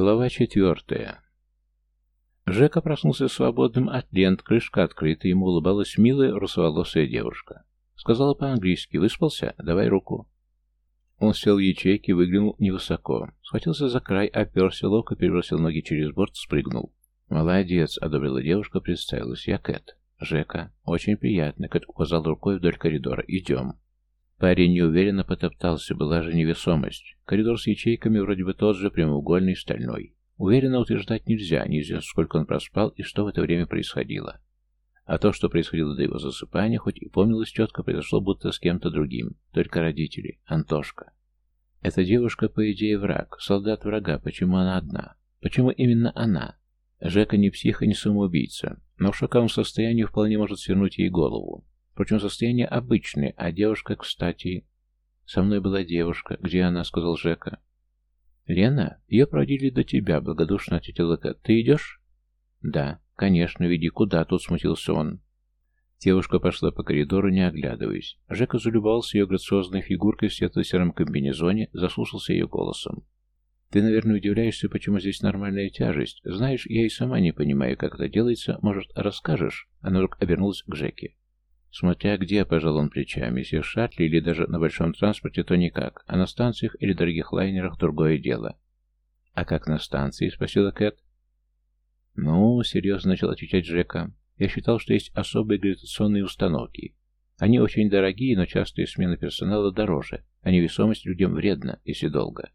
Глава четвертая. Жека проснулся свободным от лент, крышка открыта, ему улыбалась милая русоволосая девушка. Сказала по-английски «Выспался? Давай руку». Он сел в ячейке, выглянул невысоко. Схватился за край, оперся, ловко перебросил ноги через борт, спрыгнул. «Молодец», — одобрила девушка, представилась. «Я Кэт». «Жека». «Очень приятно», — Кэт указал рукой вдоль коридора. «Идем». Парень неуверенно потоптался, была же невесомость. Коридор с ячейками вроде бы тот же, прямоугольный, стальной. Уверенно утверждать нельзя, неизвестно, сколько он проспал и что в это время происходило. А то, что происходило до его засыпания, хоть и помнилось четко, произошло будто с кем-то другим. Только родители. Антошка. Эта девушка, по идее, враг. Солдат врага. Почему она одна? Почему именно она? Жека не псих и не самоубийца. Но в шоковом состоянии вполне может свернуть ей голову. Впрочем, состояние обычное, а девушка, кстати... Со мной была девушка. Где она? — сказал Жека. Лена? Ее проводили до тебя, — благодушно ответила Кэт. Ты идешь? Да, конечно, веди. Куда? Тут смутился он. Девушка пошла по коридору, не оглядываясь. Жека залюбовался ее грациозной фигуркой в светло-сером комбинезоне, заслушался ее голосом. «Ты, наверное, удивляешься, почему здесь нормальная тяжесть. Знаешь, я и сама не понимаю, как это делается. Может, расскажешь?» Она вдруг обернулась к Жеке. Смотря где, пожал он плечами, если в шаттле или даже на большом транспорте, то никак, а на станциях или дорогих лайнерах другое дело. А как на станции? Спросила Кэт. Ну, серьезно начал отвечать Джека. Я считал, что есть особые гравитационные установки. Они очень дорогие, но частые смены персонала дороже, а невесомость людям вредна, если долго.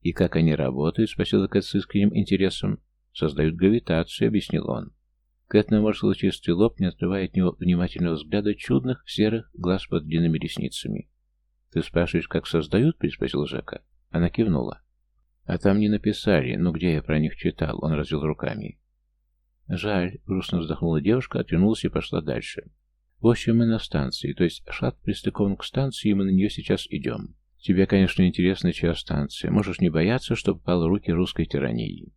«И как они работают?» — спросила Кэт с искренним интересом. «Создают гравитацию», — объяснил он. Кэт наморщила чистый лоб, не отрывая от него внимательного взгляда чудных серых глаз под длинными ресницами. «Ты спрашиваешь, как создают?» — переспросил Жека. Она кивнула. «А там не написали. Ну, где я про них читал?» Он развел руками. «Жаль», — грустно вздохнула девушка, отвернулась и пошла дальше. «В общем, мы на станции, то есть шат пристыкован к станции, и мы на нее сейчас идем. Тебе, конечно, интересна чья станция. Можешь не бояться, что попал в руки русской тирании.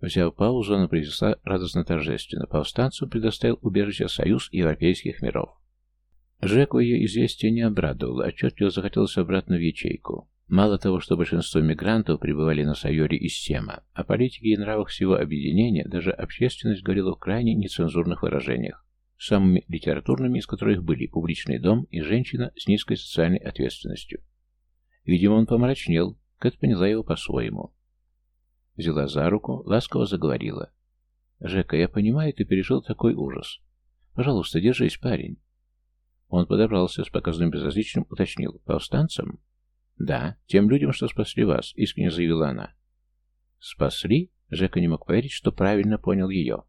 Взяв паузу, она произнесла радостно-торжественно. Повстанцам предоставил убежище Союз Европейских миров. Жеку ее известие не обрадовало, отчетливо захотелось обратно в ячейку. Мало того, что большинство мигрантов пребывали на Сайоре из Сема, о политике и нравах всего объединения даже общественность говорила в крайне нецензурных выражениях, самыми литературными из которых были «Публичный дом» и «Женщина с низкой социальной ответственностью». Видимо, он помрачнел, Кэт поняла его по-своему. Взяла за руку, ласково заговорила. «Жека, я понимаю, ты пережил такой ужас. Пожалуйста, держись, парень». Он подобрался с показным безразличным, уточнил. «Повстанцам?» «Да, тем людям, что спасли вас», — искренне заявила она. «Спасли?» Жека не мог поверить, что правильно понял ее.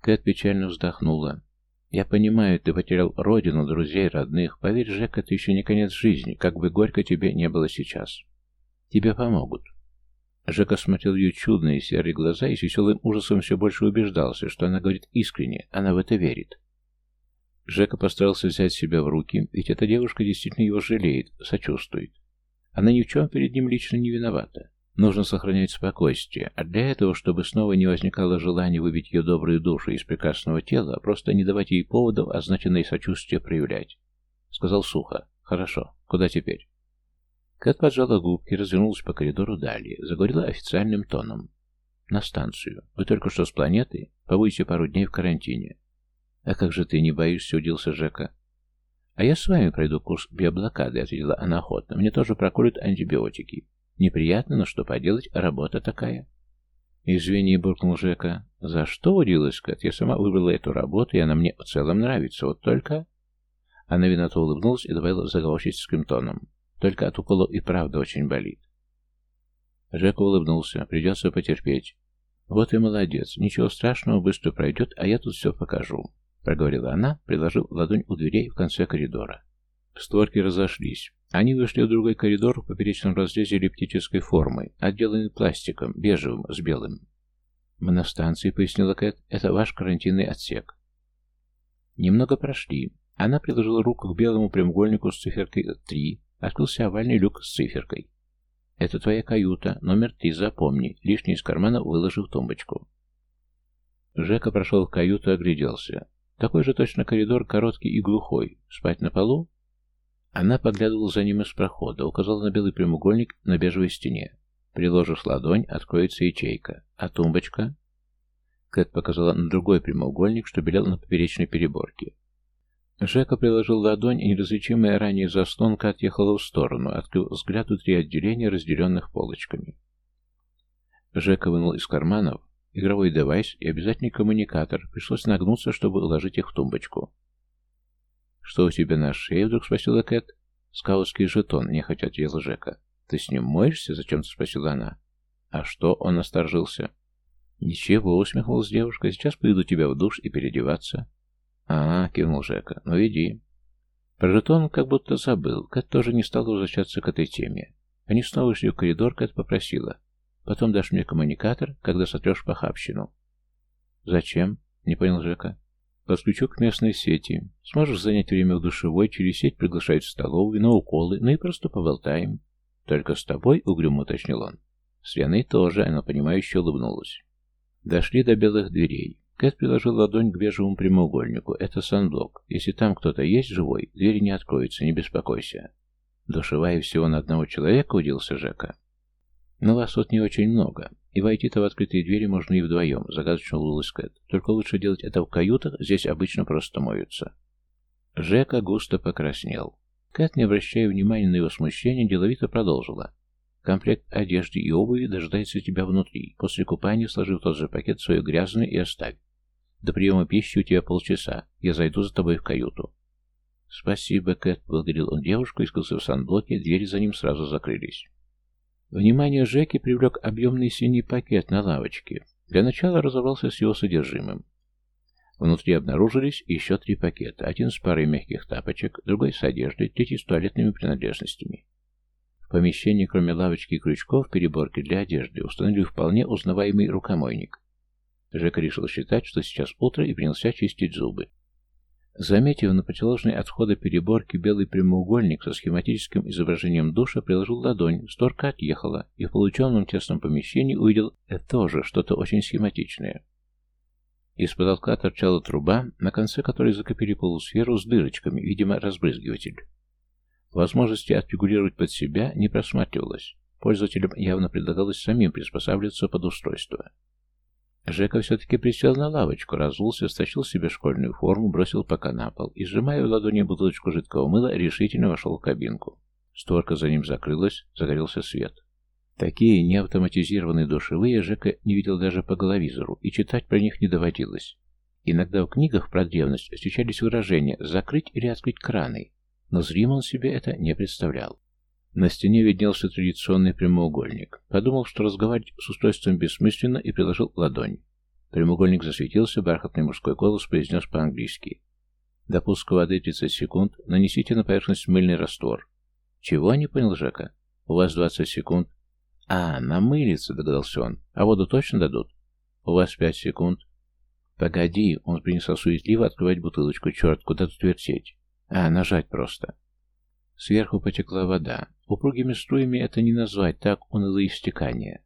Кэт печально вздохнула. «Я понимаю, ты потерял родину, друзей, родных. Поверь, Жека, это еще не конец жизни, как бы горько тебе не было сейчас. Тебе помогут. Жека смотрел ее чудные серые глаза и с веселым ужасом все больше убеждался, что она говорит искренне, она в это верит. Жека постарался взять себя в руки, ведь эта девушка действительно его жалеет, сочувствует. Она ни в чем перед ним лично не виновата. Нужно сохранять спокойствие, а для этого, чтобы снова не возникало желания выбить ее добрую душу из прекрасного тела, просто не давать ей поводов означенное сочувствие проявлять. Сказал сухо. «Хорошо. Куда теперь?» Кэт поджала губки, развернулась по коридору далее, заговорила официальным тоном. «На станцию. Вы только что с планеты? Побудете пару дней в карантине». «А как же ты не боишься?» — удился Жека. «А я с вами пройду курс биоблокады», — ответила она охотно. «Мне тоже проколют антибиотики. Неприятно, но что поделать, работа такая». «Извини», — буркнул Жека. «За что?» — удивилась Кэт. «Я сама выбрала эту работу, и она мне в целом нравится. Вот только...» Она виновато улыбнулась и добавила заговорщическим тоном. Только от уколов и правда очень болит. Жека улыбнулся. Придется потерпеть. Вот и молодец. Ничего страшного, быстро пройдет, а я тут все покажу. Проговорила она, приложив ладонь у дверей в конце коридора. Створки разошлись. Они вышли в другой коридор в поперечном разрезе эллиптической формы, отделанный пластиком, бежевым, с белым. «Мы на станции», — пояснила Кэт, — «это ваш карантинный отсек». Немного прошли. Она приложила руку к белому прямоугольнику с циферкой 3, Открылся овальный люк с циферкой. «Это твоя каюта, номер три, запомни», лишний из кармана выложил тумбочку. Жека прошел в каюту и огляделся. Такой же точно коридор, короткий и глухой. Спать на полу? Она поглядывала за ним из прохода, указала на белый прямоугольник на бежевой стене. Приложишь ладонь, откроется ячейка. А тумбочка? Кэт показала на другой прямоугольник, что белел на поперечной переборке. Жека приложил ладонь, и неразличимая ранее заслонка отъехала в сторону, открыв взгляду три отделения, разделенных полочками. Жека вынул из карманов игровой девайс и обязательный коммуникатор. Пришлось нагнуться, чтобы уложить их в тумбочку. «Что у тебя на шее?» — вдруг спросила Кэт. «Скаутский жетон», — нехотя ответил Жека. «Ты с ним моешься?» — зачем-то спросила она. «А что?» — он осторжился. «Ничего», — усмехнулась девушка. «Сейчас поведу тебя в душ и переодеваться». «А, — кивнул Жека, — ну иди». Про жетон как будто забыл. Кэт тоже не стала возвращаться к этой теме. Они снова шли в коридор, Кэт попросила. «Потом дашь мне коммуникатор, когда сотрешь похабщину». «Зачем?» — не понял Жека. Подключу к местной сети. Сможешь занять время в душевой, через сеть приглашать в столовую, на уколы, ну и просто поболтаем. Только с тобой, угрюмо уточнил он. С Леной тоже, она понимающе улыбнулась. Дошли до белых дверей. Кэт приложил ладонь к бежевому прямоугольнику. Это санблок. Если там кто-то есть живой, двери не откроются, не беспокойся. Душевая всего на одного человека, удился Жека. Но вас тут не очень много. И войти-то в открытые двери можно и вдвоем, загадочно улыбалась Кэт. Только лучше делать это в каютах, здесь обычно просто моются. Жека густо покраснел. Кэт, не обращая внимания на его смущение, деловито продолжила. Комплект одежды и обуви дожидается тебя внутри. После купания сложи в тот же пакет свою грязную и оставь. До приема пищи у тебя полчаса. Я зайду за тобой в каюту. Спасибо, Кэт, благодарил он девушку и скрылся в санблоке, двери за ним сразу закрылись. Внимание Жеки привлек объемный синий пакет на лавочке. Для начала разобрался с его содержимым. Внутри обнаружились еще три пакета. Один с парой мягких тапочек, другой с одеждой, третий с туалетными принадлежностями. В помещении, кроме лавочки и крючков, переборки для одежды, установили вполне узнаваемый рукомойник. Жека решил считать, что сейчас утро, и принялся чистить зубы. Заметив на противоположной от входа переборки белый прямоугольник со схематическим изображением душа, приложил ладонь, створка отъехала, и в полученном тесном помещении увидел это тоже что-то очень схематичное. Из потолка торчала труба, на конце которой закопили полусферу с дырочками, видимо, разбрызгиватель. Возможности отрегулировать под себя не просматривалось. Пользователям явно предлагалось самим приспосабливаться под устройство. Жека все-таки присел на лавочку, разулся, стащил себе школьную форму, бросил пока на пол и, сжимая в ладони бутылочку жидкого мыла, решительно вошел в кабинку. Створка за ним закрылась, загорелся свет. Такие неавтоматизированные душевые Жека не видел даже по головизору, и читать про них не доводилось. Иногда в книгах про древность встречались выражения «закрыть или открыть краны», но зримо он себе это не представлял. На стене виднелся традиционный прямоугольник. Подумал, что разговаривать с устройством бессмысленно, и приложил ладонь. Прямоугольник засветился, бархатный мужской голос произнес по-английски. До пуска воды 30 секунд. Нанесите на поверхность мыльный раствор. Чего, не понял Жека? У вас 20 секунд. А, намылиться, догадался он. А воду точно дадут? У вас 5 секунд. Погоди, он принялся суетливо открывать бутылочку. Черт, куда тут вертеть? А, нажать просто. Сверху потекла вода. Упругими струями это не назвать, так уныло истекание.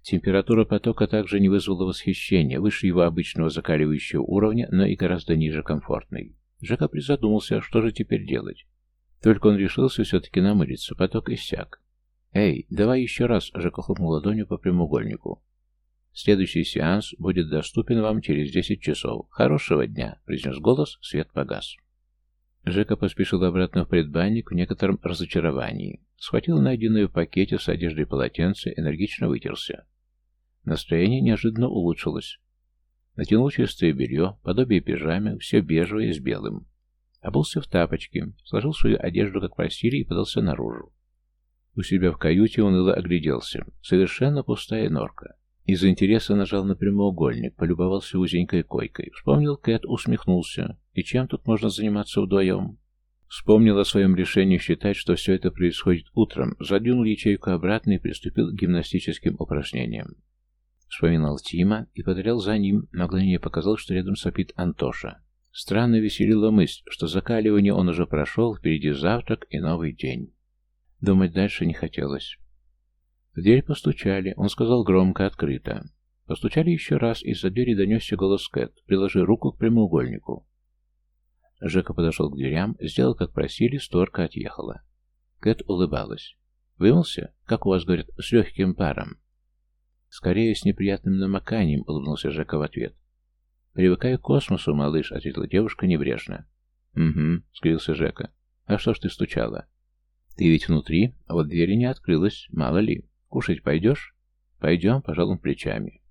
Температура потока также не вызвала восхищения, выше его обычного закаливающего уровня, но и гораздо ниже комфортной. Жека призадумался, что же теперь делать. Только он решился все-таки намылиться, поток иссяк. «Эй, давай еще раз!» — Жека хлопнул ладонью по прямоугольнику. «Следующий сеанс будет доступен вам через десять часов. Хорошего дня!» — произнес голос, свет погас. Жека поспешил обратно в предбанник в некотором разочаровании. Схватил найденную в пакете с одеждой полотенце, энергично вытерся. Настроение неожиданно улучшилось. Натянул чистое белье, подобие пижаме, все бежевое с белым. Обулся в тапочки, сложил свою одежду, как просили, и подался наружу. У себя в каюте уныло огляделся. Совершенно пустая норка. Из интереса нажал на прямоугольник, полюбовался узенькой койкой. Вспомнил Кэт, усмехнулся. И чем тут можно заниматься вдвоем? Вспомнил о своем решении считать, что все это происходит утром, задвинул ячейку обратно и приступил к гимнастическим упражнениям. Вспоминал Тима и повторял за ним, на мгновение показал, что рядом сопит Антоша. Странно веселила мысль, что закаливание он уже прошел, впереди завтрак и новый день. Думать дальше не хотелось. В дверь постучали, он сказал громко, открыто. Постучали еще раз, из-за двери донесся голос Кэт. «Приложи руку к прямоугольнику». Жека подошел к дверям, сделал, как просили, створка отъехала. Кэт улыбалась. Вымылся? Как у вас говорят, с легким паром?» «Скорее, с неприятным намоканием», — улыбнулся Жека в ответ. «Привыкай к космосу, малыш», — ответила девушка небрежно. «Угу», — скрился Жека. «А что ж ты стучала?» «Ты ведь внутри, а вот двери не открылась, мало ли. Кушать пойдешь?» «Пойдем», — пожал он плечами.